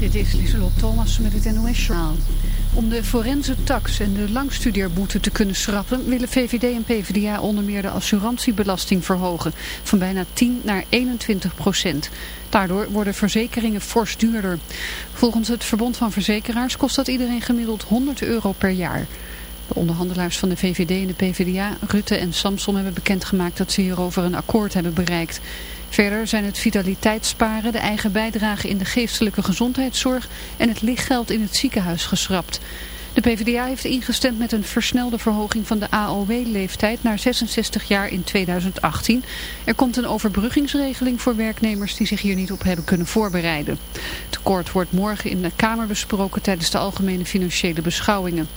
Dit is Lieselot Thomas met het NOS-journaal. Om de forense tax en de langstudeerboete te kunnen schrappen... willen VVD en PvdA onder meer de assurantiebelasting verhogen... van bijna 10 naar 21 procent. Daardoor worden verzekeringen fors duurder. Volgens het Verbond van Verzekeraars kost dat iedereen gemiddeld 100 euro per jaar... De onderhandelaars van de VVD en de PvdA, Rutte en Samson, hebben bekendgemaakt dat ze hierover een akkoord hebben bereikt. Verder zijn het vitaliteitssparen, de eigen bijdrage in de geestelijke gezondheidszorg en het lichtgeld in het ziekenhuis geschrapt. De PvdA heeft ingestemd met een versnelde verhoging van de AOW-leeftijd naar 66 jaar in 2018. Er komt een overbruggingsregeling voor werknemers die zich hier niet op hebben kunnen voorbereiden. Tekort wordt morgen in de Kamer besproken tijdens de algemene financiële beschouwingen.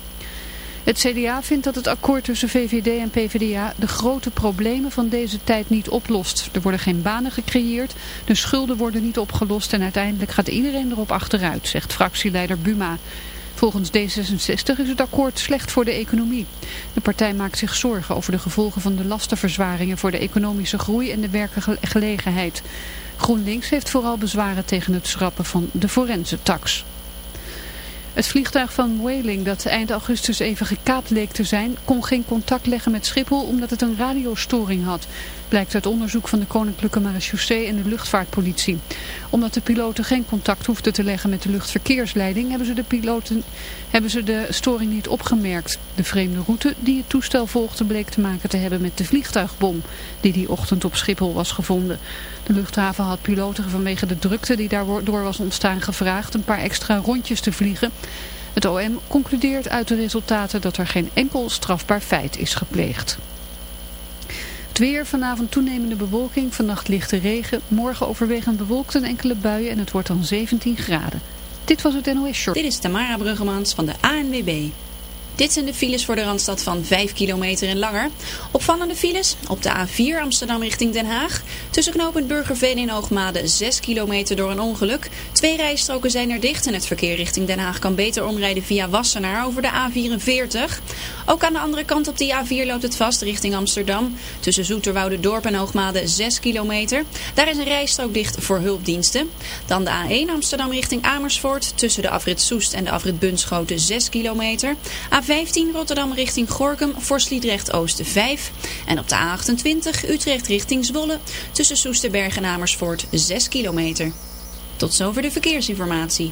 Het CDA vindt dat het akkoord tussen VVD en PvdA de grote problemen van deze tijd niet oplost. Er worden geen banen gecreëerd, de schulden worden niet opgelost en uiteindelijk gaat iedereen erop achteruit, zegt fractieleider Buma. Volgens D66 is het akkoord slecht voor de economie. De partij maakt zich zorgen over de gevolgen van de lastenverzwaringen voor de economische groei en de werkgelegenheid. GroenLinks heeft vooral bezwaren tegen het schrappen van de forense tax. Het vliegtuig van Whaling dat eind augustus even gekaapt leek te zijn, kon geen contact leggen met Schiphol omdat het een radiostoring had. Blijkt uit onderzoek van de Koninklijke Marechaussee en de luchtvaartpolitie. Omdat de piloten geen contact hoefden te leggen met de luchtverkeersleiding, hebben ze de, piloten, hebben ze de storing niet opgemerkt. De vreemde route die het toestel volgde bleek te maken te hebben met de vliegtuigbom die die ochtend op Schiphol was gevonden. De luchthaven had piloten vanwege de drukte die daardoor was ontstaan gevraagd een paar extra rondjes te vliegen. Het OM concludeert uit de resultaten dat er geen enkel strafbaar feit is gepleegd. Het weer, vanavond toenemende bewolking, vannacht lichte regen, morgen overwegend bewolkt en enkele buien en het wordt dan 17 graden. Dit was het NOS Short. Dit is Tamara Bruggemans van de ANWB. Dit zijn de files voor de Randstad van 5 kilometer en langer. Opvallende files op de A4 Amsterdam richting Den Haag. Tussen knooppunt Burgerveen en Hoogmade 6 kilometer door een ongeluk. Twee rijstroken zijn er dicht en het verkeer richting Den Haag kan beter omrijden via Wassenaar over de A44. Ook aan de andere kant op die A4 loopt het vast richting Amsterdam. Tussen Zoeterwoude Dorp en Hoogmade 6 kilometer. Daar is een rijstrook dicht voor hulpdiensten. Dan de A1 Amsterdam richting Amersfoort. Tussen de afrit Soest en de afrit Bunschoten 6 kilometer. A15 Rotterdam richting Gorkum voor Sliedrecht Oosten 5. En op de A28 Utrecht richting Zwolle tussen Soesterberg en Amersfoort 6 kilometer. Tot zover de verkeersinformatie.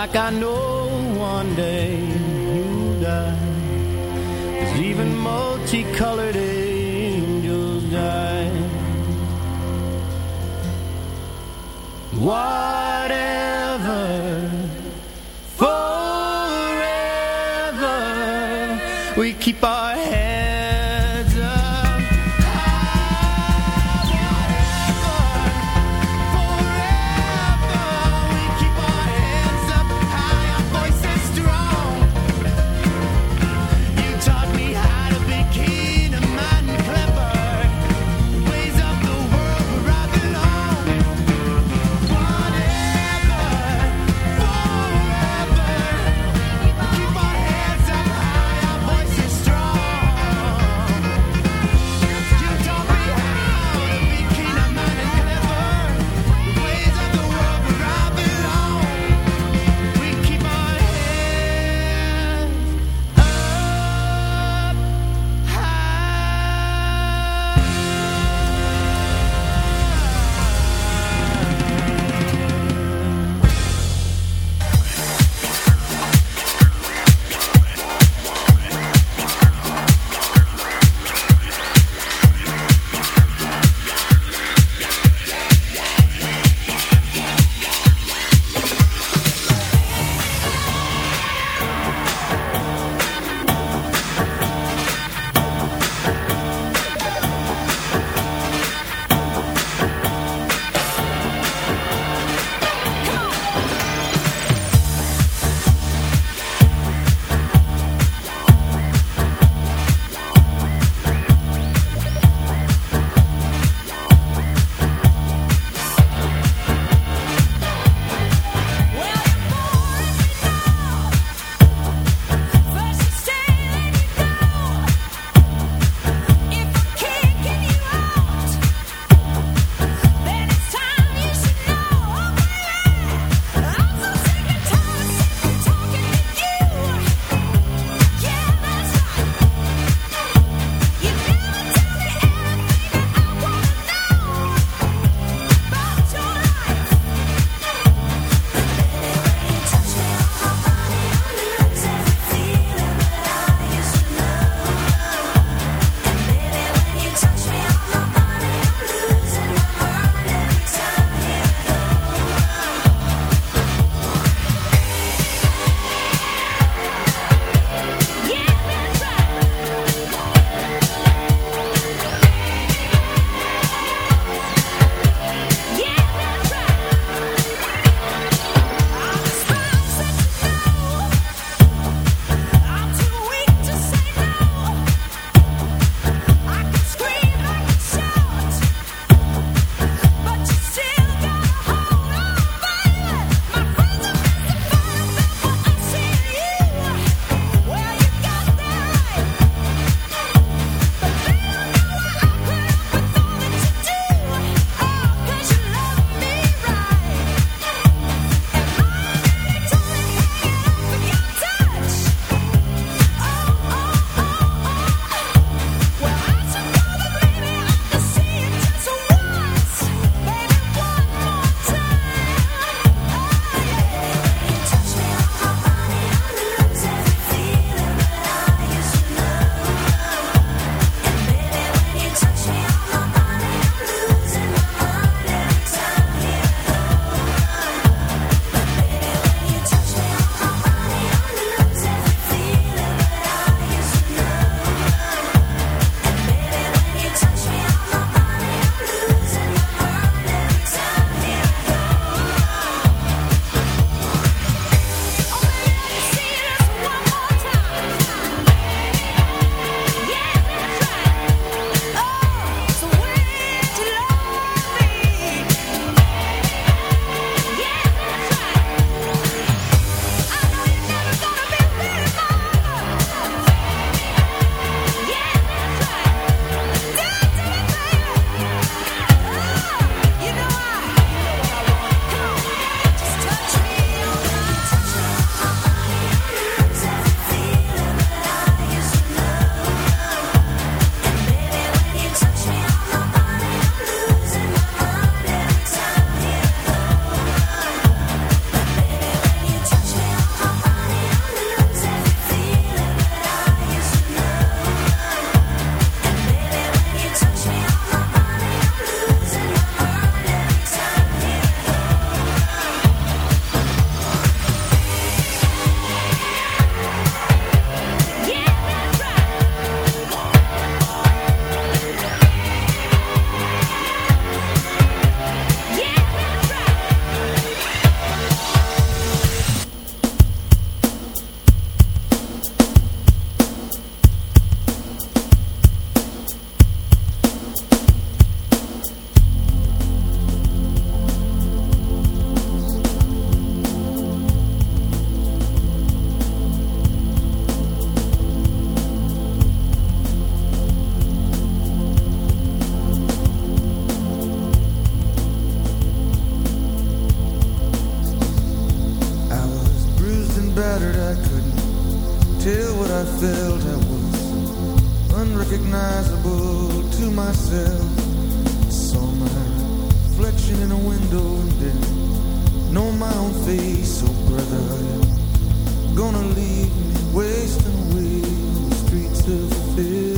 Like I know one day you'll die As even multicolored angels die Why? Unrecognizable to myself. Saw my reflection in a window and didn't know my own face. Oh, brother, gonna leave me wasting away on the streets of Philadelphia?